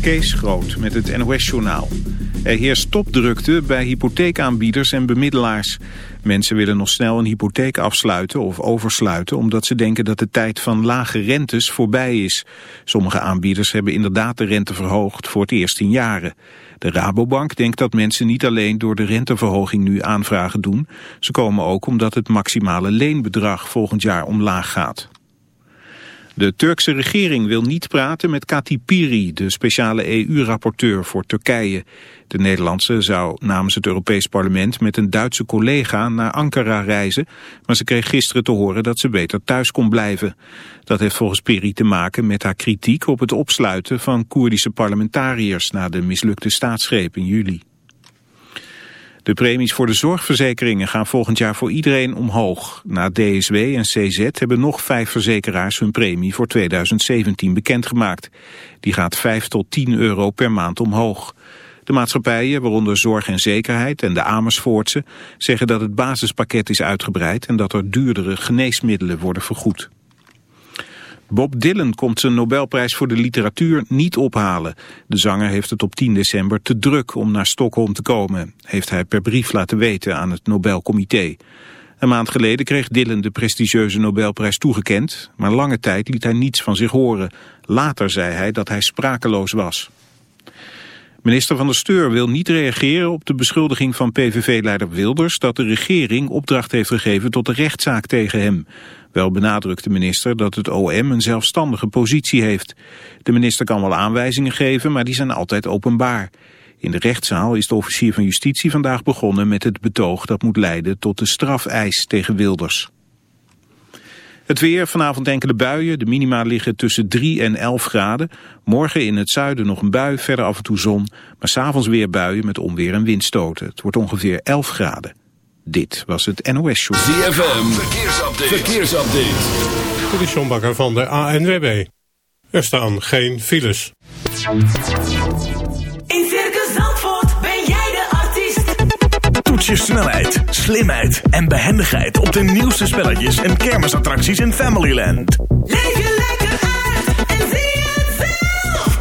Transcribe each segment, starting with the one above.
Kees Groot met het NOS-journaal. Er heerst topdrukte bij hypotheekaanbieders en bemiddelaars. Mensen willen nog snel een hypotheek afsluiten of oversluiten... omdat ze denken dat de tijd van lage rentes voorbij is. Sommige aanbieders hebben inderdaad de rente verhoogd voor het eerst in jaren. De Rabobank denkt dat mensen niet alleen door de renteverhoging nu aanvragen doen. Ze komen ook omdat het maximale leenbedrag volgend jaar omlaag gaat. De Turkse regering wil niet praten met Kati Piri, de speciale EU-rapporteur voor Turkije. De Nederlandse zou namens het Europees Parlement met een Duitse collega naar Ankara reizen, maar ze kreeg gisteren te horen dat ze beter thuis kon blijven. Dat heeft volgens Piri te maken met haar kritiek op het opsluiten van Koerdische parlementariërs na de mislukte staatsgreep in juli. De premies voor de zorgverzekeringen gaan volgend jaar voor iedereen omhoog. Na DSW en CZ hebben nog vijf verzekeraars hun premie voor 2017 bekendgemaakt. Die gaat 5 tot 10 euro per maand omhoog. De maatschappijen, waaronder Zorg en Zekerheid en de Amersfoortse, zeggen dat het basispakket is uitgebreid en dat er duurdere geneesmiddelen worden vergoed. Bob Dylan komt zijn Nobelprijs voor de literatuur niet ophalen. De zanger heeft het op 10 december te druk om naar Stockholm te komen, heeft hij per brief laten weten aan het Nobelcomité. Een maand geleden kreeg Dylan de prestigieuze Nobelprijs toegekend, maar lange tijd liet hij niets van zich horen. Later zei hij dat hij sprakeloos was. Minister van der Steur wil niet reageren op de beschuldiging van PVV-leider Wilders dat de regering opdracht heeft gegeven tot de rechtszaak tegen hem. Wel benadrukt de minister dat het OM een zelfstandige positie heeft. De minister kan wel aanwijzingen geven, maar die zijn altijd openbaar. In de rechtszaal is de officier van justitie vandaag begonnen met het betoog dat moet leiden tot de strafeis tegen Wilders. Het weer, vanavond enkele buien. De minima liggen tussen 3 en 11 graden. Morgen in het zuiden nog een bui, verder af en toe zon. Maar s'avonds weer buien met onweer en windstoten. Het wordt ongeveer 11 graden. Dit was het NOS Show. ZFM, verkeersupdate. verkeersupdate. Dit is John Bakker van de ANWB. Er staan geen files. In Circus Zandvoort ben jij de artiest. Toets je snelheid, slimheid en behendigheid op de nieuwste spelletjes en kermisattracties in Familyland. Leef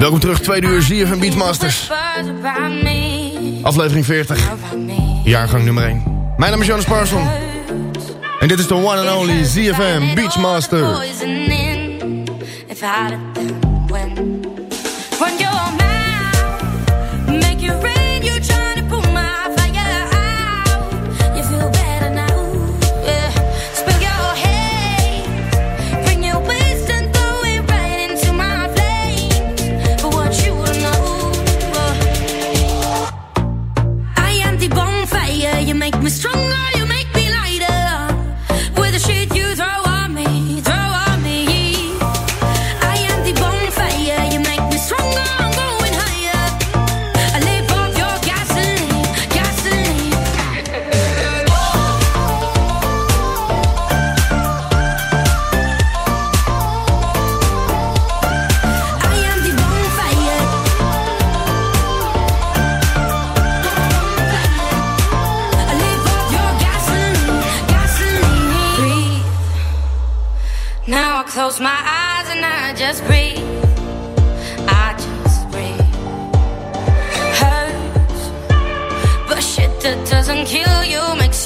Welkom terug, tweede uur ZFM Beatmasters. Aflevering 40, jaargang nummer 1. Mijn naam is Jonas Parson. En dit is de one and only ZFM Beachmaster.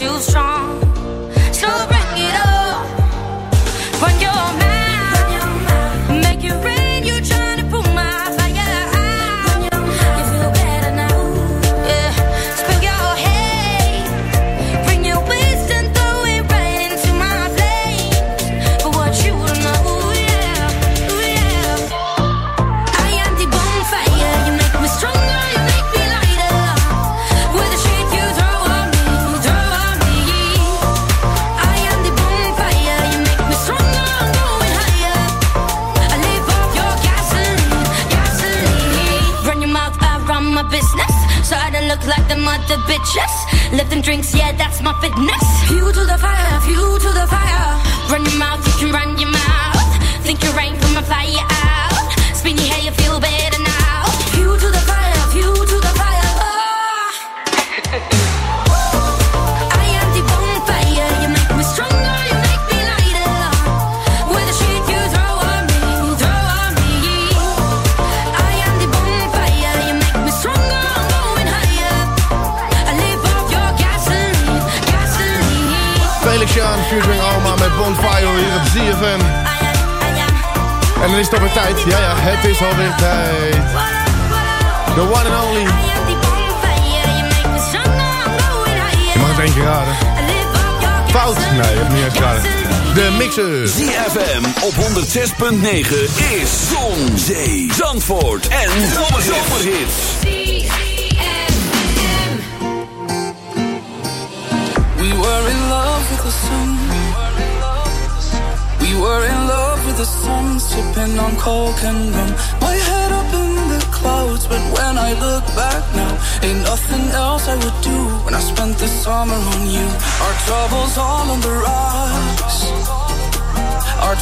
choose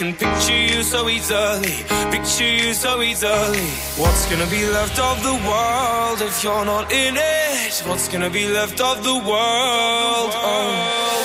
can picture you so easily, picture you so easily. What's gonna be left of the world if you're not in it? What's gonna be left of the world? Oh.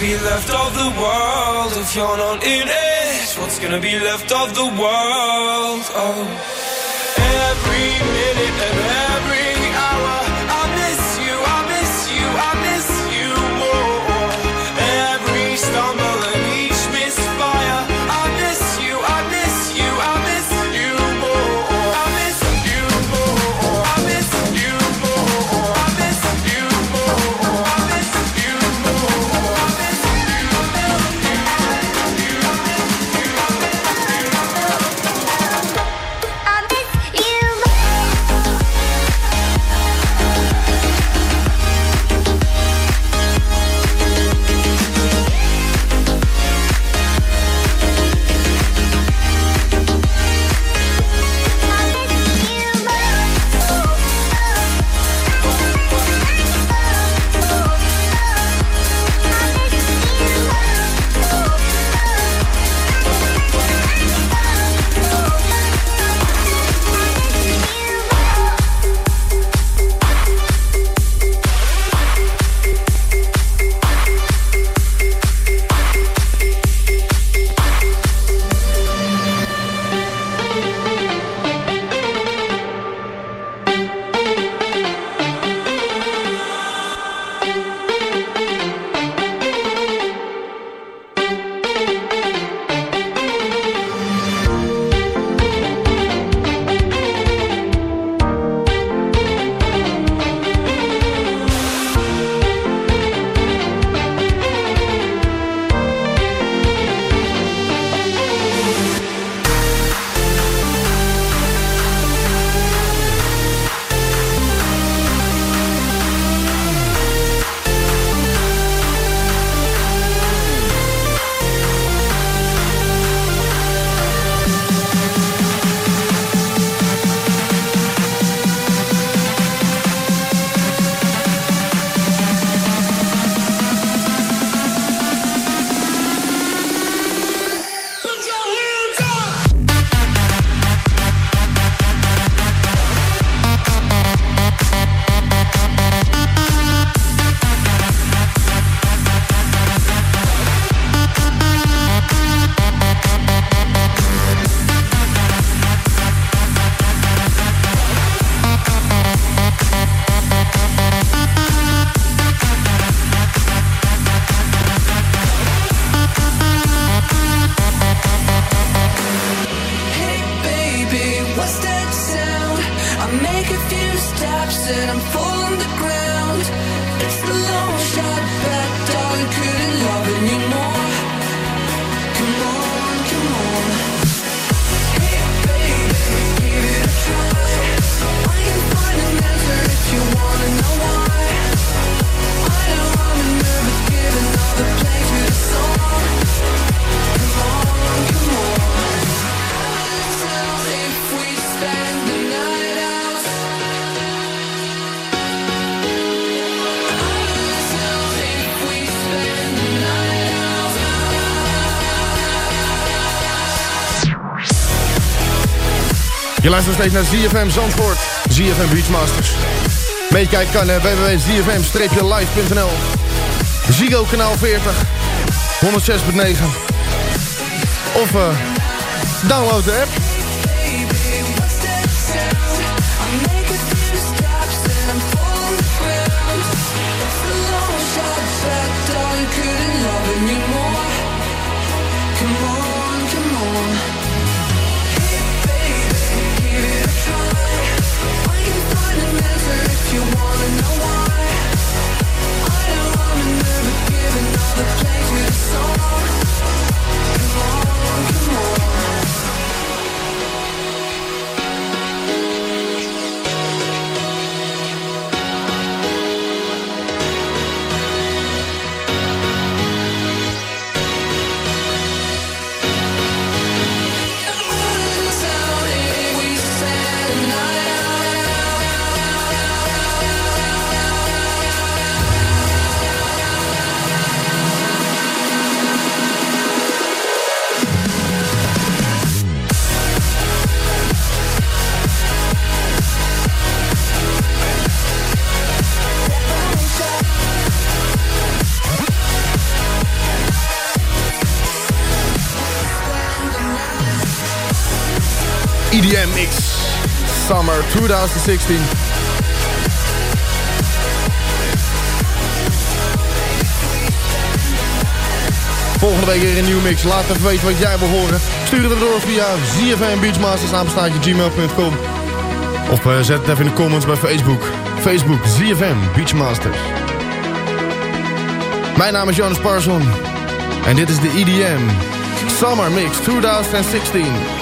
be left of the world if you're not in it? What's gonna be left of the world? Oh, every minute and every Je luistert nog steeds naar ZFM Zandvoort. ZFM Beachmasters. Meekijken kan www.zfm-live.nl Ziggo kanaal 40. 106.9. Of eh, download de app. Mix Summer 2016. Volgende week weer een nieuwe mix. Laat even weten wat jij wil horen. Stuur het door via ZFM Beachmasters gmail.com Of eh, zet het even in de comments bij Facebook. Facebook ZFM Beachmasters. Mijn naam is Jonas Parson. En dit is de EDM Summer Mix 2016.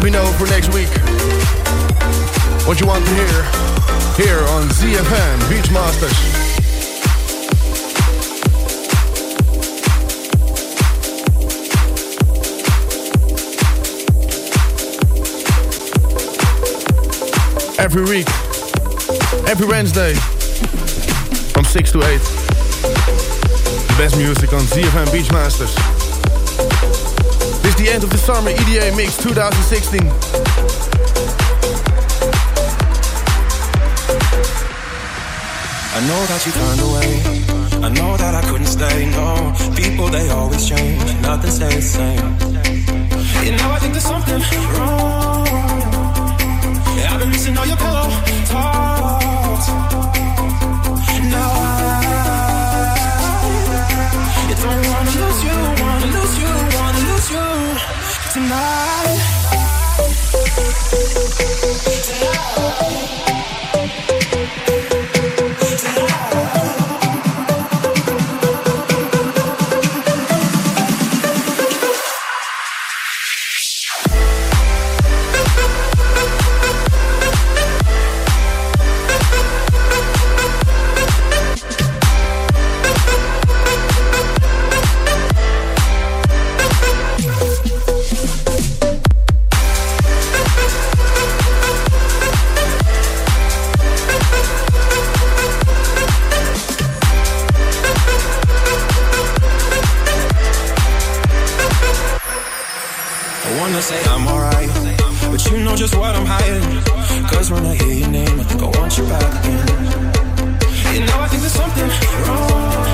Let me know for next week what you want to hear here on ZFM Beachmasters. every week, every Wednesday, from 6 to 8. The best music on ZFM Beachmasters the end of the summer EDA Mix 2016. I know that you turned away. I know that I couldn't stay. No, people they always change. Nothing stays the same. You know I think there's something wrong. I've been missing all your pillow talks. Now I, don't wanna lose you, wanna lose you tonight. say your name, I think I want you back again. You know I think there's something wrong.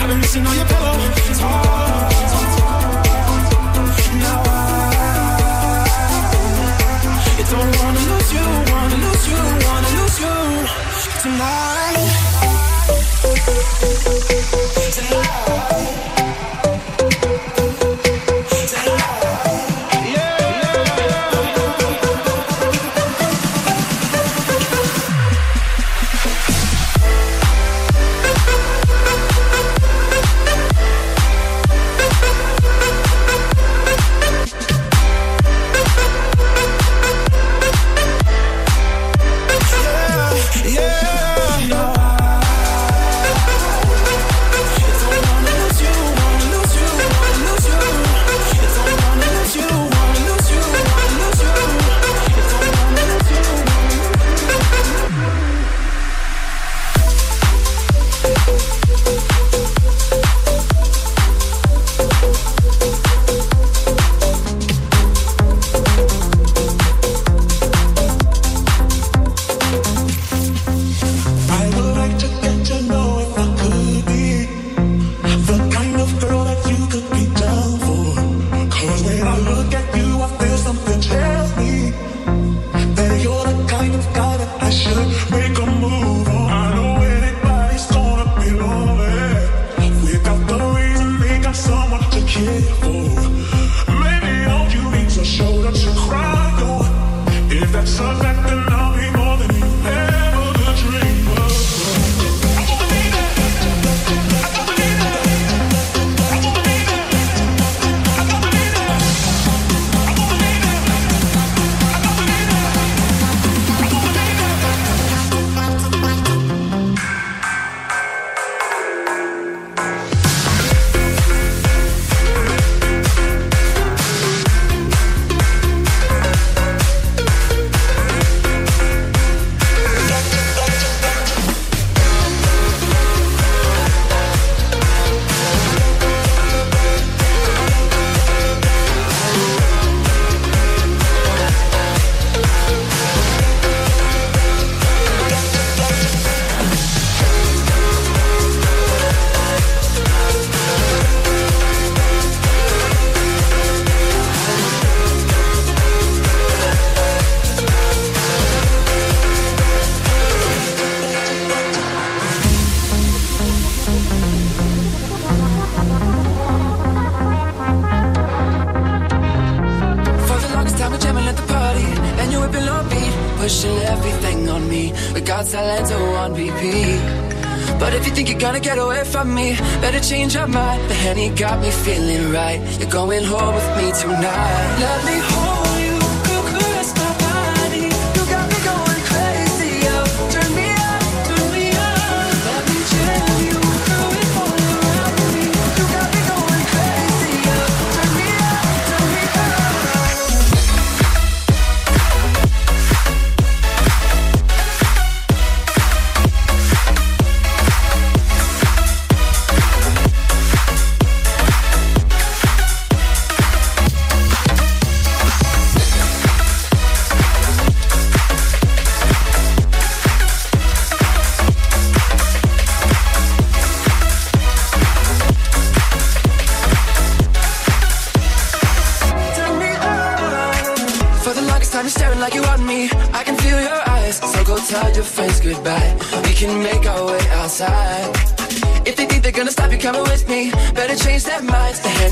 I've been missing all your pillows.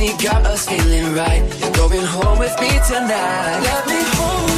and he got us feeling right. You're going home with me tonight. Let me hold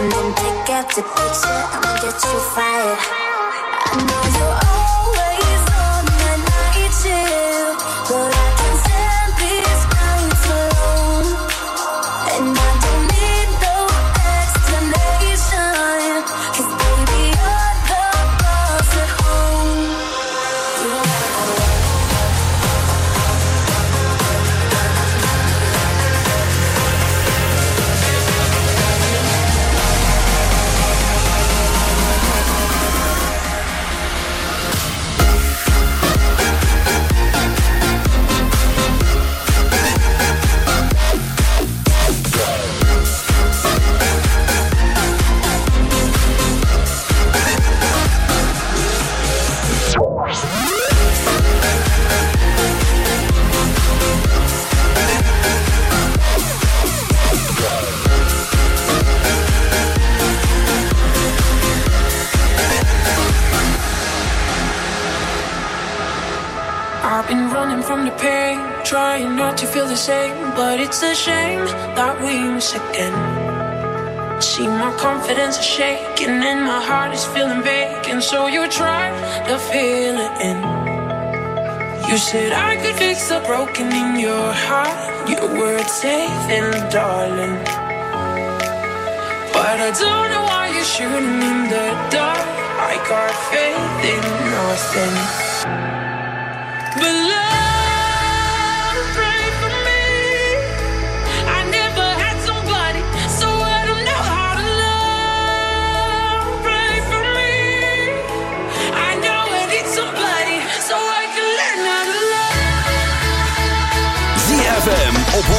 and don't pick up the picture. I'ma get you fired. I know you're. Confidence is shaking and my heart is feeling vacant. So you try to fill it in. You said I could fix the broken in your heart. Your words safe and darling. But I don't know why you're shooting in the dark. I got faith in nothing. But love, op 106.9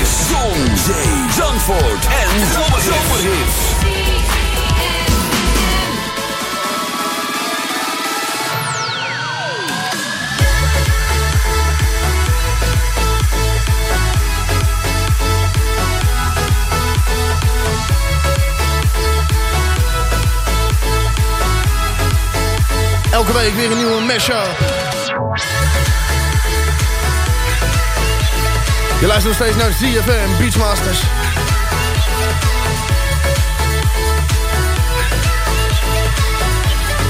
is Zon, Zee, Zandvoort en Zomerhits. Elke week weer een nieuwe mashup. Je luistert nog steeds naar ZFM Beachmasters.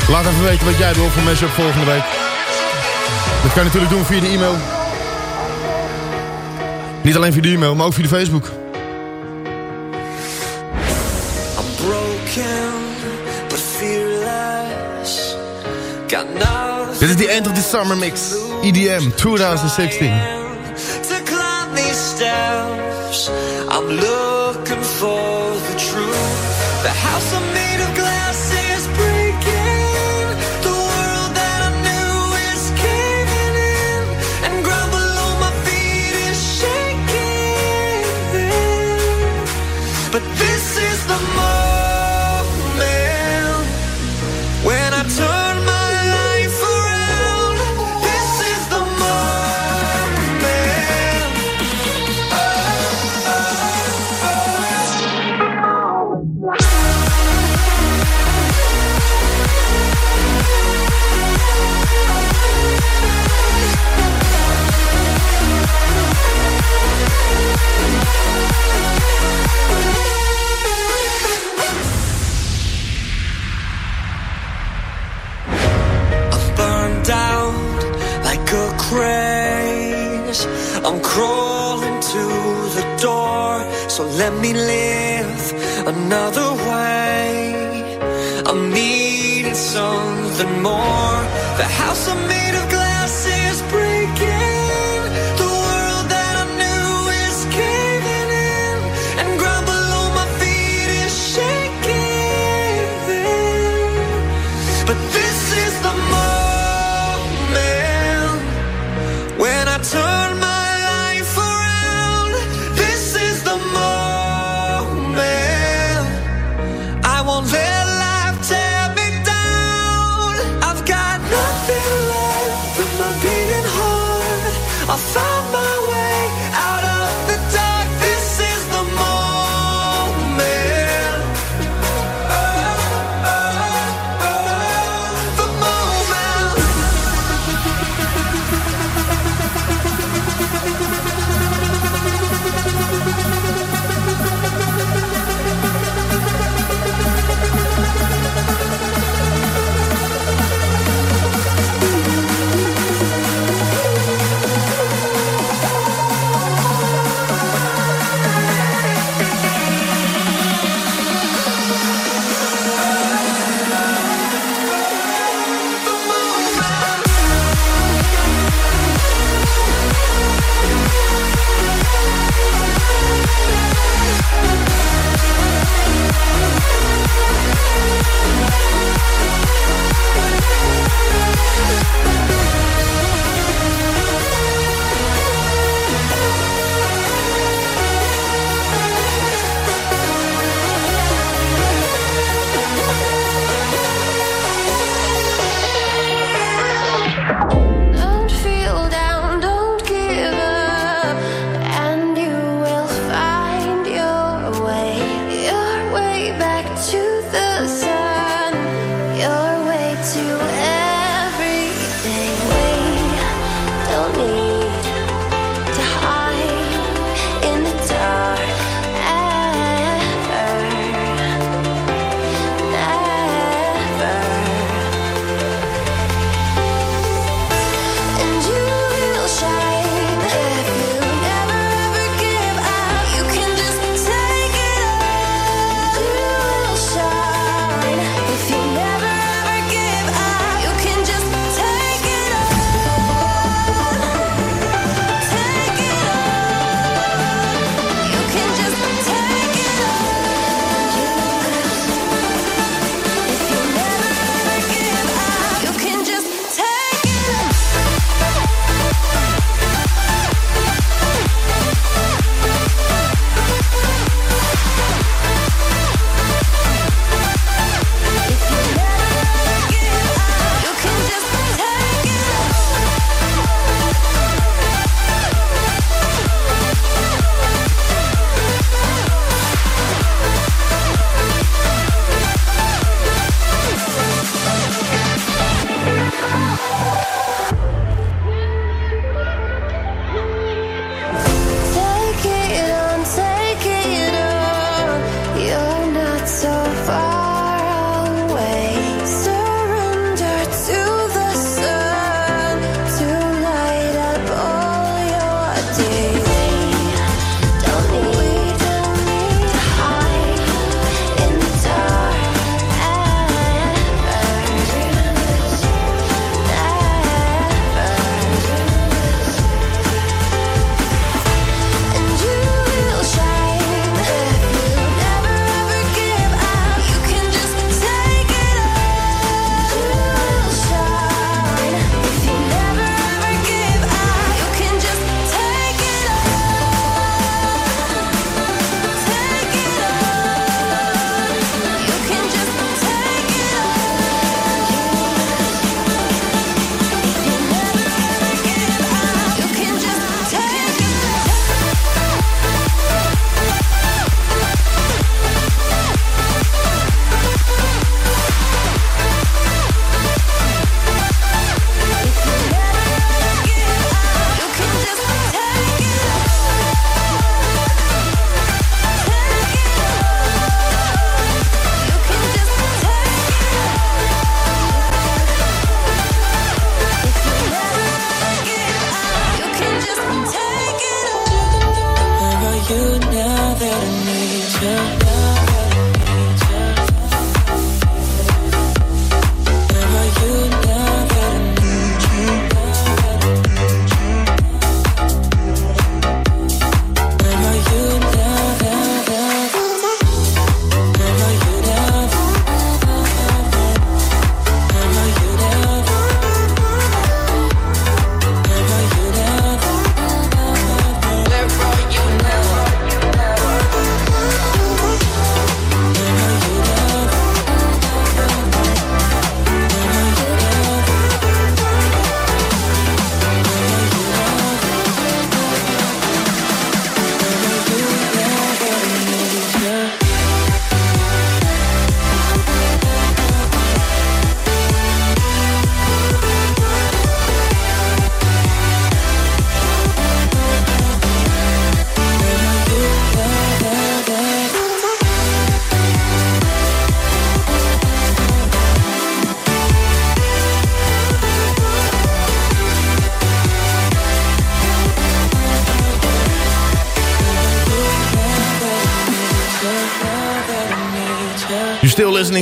Laat even weten wat jij wil voor mashup volgende week. Dat kan je natuurlijk doen via de e-mail. Niet alleen via de e-mail, maar ook via de Facebook. I'm broken, but fearless. Got nothing Dit is the end of the summer mix. EDM 2016.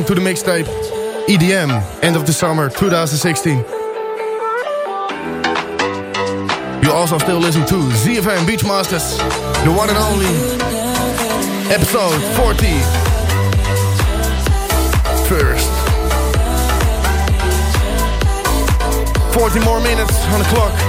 to the mixtape EDM, end of the summer 2016. You also still listen to ZFM Beachmasters, the one and only, episode 40. First. 40 more minutes on the clock.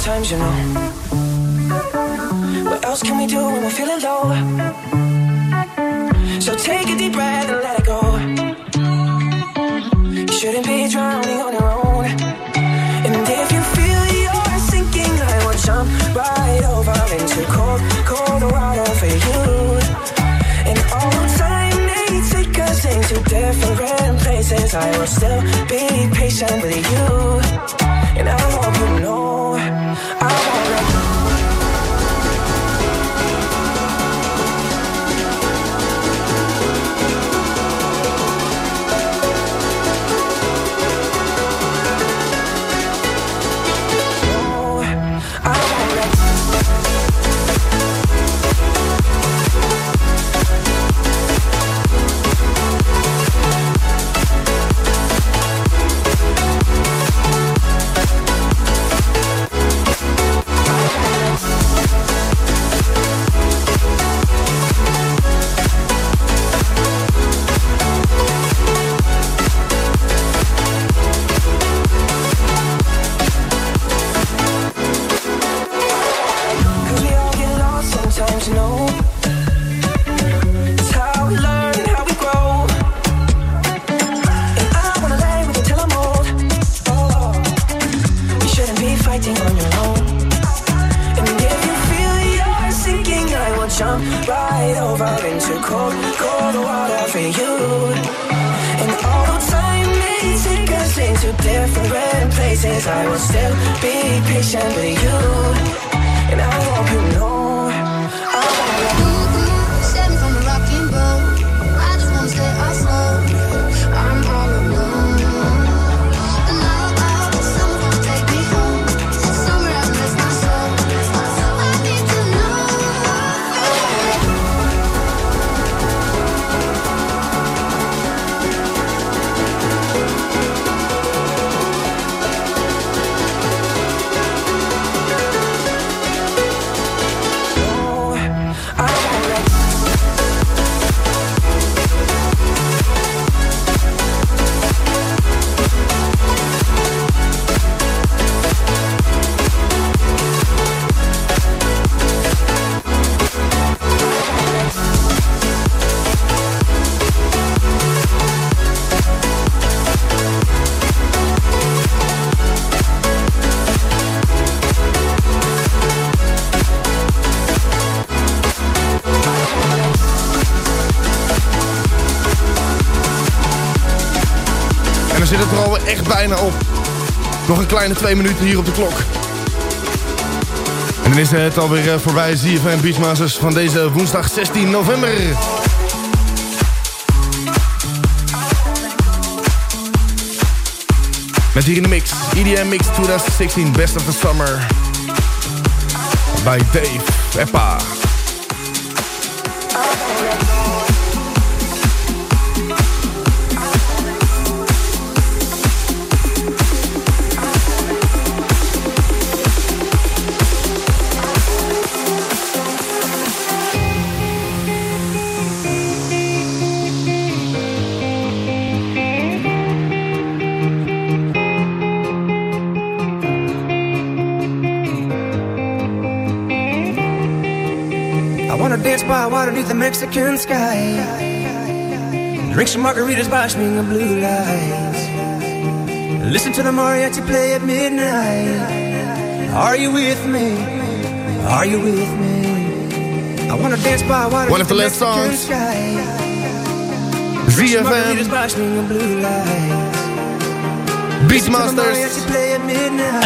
Sometimes, you know. What else can we do when we're feeling low? So take a deep breath and let it go. You shouldn't be drowning on your own. And if you feel you're sinking, I will jump right over into cold, cold water for you. And all time may take us into different places, I will still be patient with you. And I hope you know Nog een kleine twee minuten hier op de klok. En dan is het alweer eh, voorbij, ZFM Beachmasters van deze woensdag 16 november. Met hier in de mix, EDM Mix 2016 Best of the Summer. Bij Dave Eppa. By water beneath the Mexican sky. Drink some margaritas by swinging blue lights. Listen to the mariachi play at midnight. Are you with me? Are you with me? I wanna dance by water One of the last songs. ZFM. Beachmasters.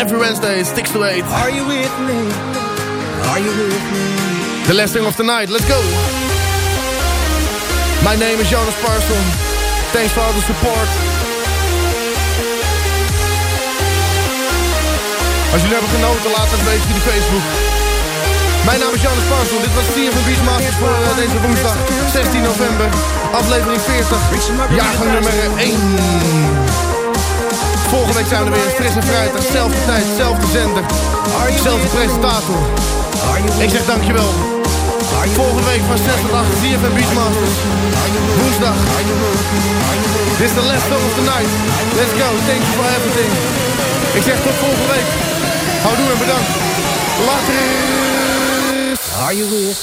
Every Wednesday, 6 to 8. Are you with me? Are you with me? The last thing of the night. Let's go. My name is Jonas Parson. Thanks for all the support. Als jullie hebben genoten, laat het weten via de Facebook. Mijn naam is Jonas Parson. Dit was CFM Beachmasters voor uh, deze woensdag 16 november. Aflevering 40. Jaargang nummer 1. Volgende week zijn we er weer fris en vrijdag. Zelfde tijd, zelfde zender. Zelfde presentator. Ik zeg dankjewel. Volgende week van 6 tot 8 CFM Beachmasters. Woensdag. Dit is the last song of the night. Let's go. Thank you for everything. Ik zeg tot volgende week. Houdoe en bedankt. Later. Are you with?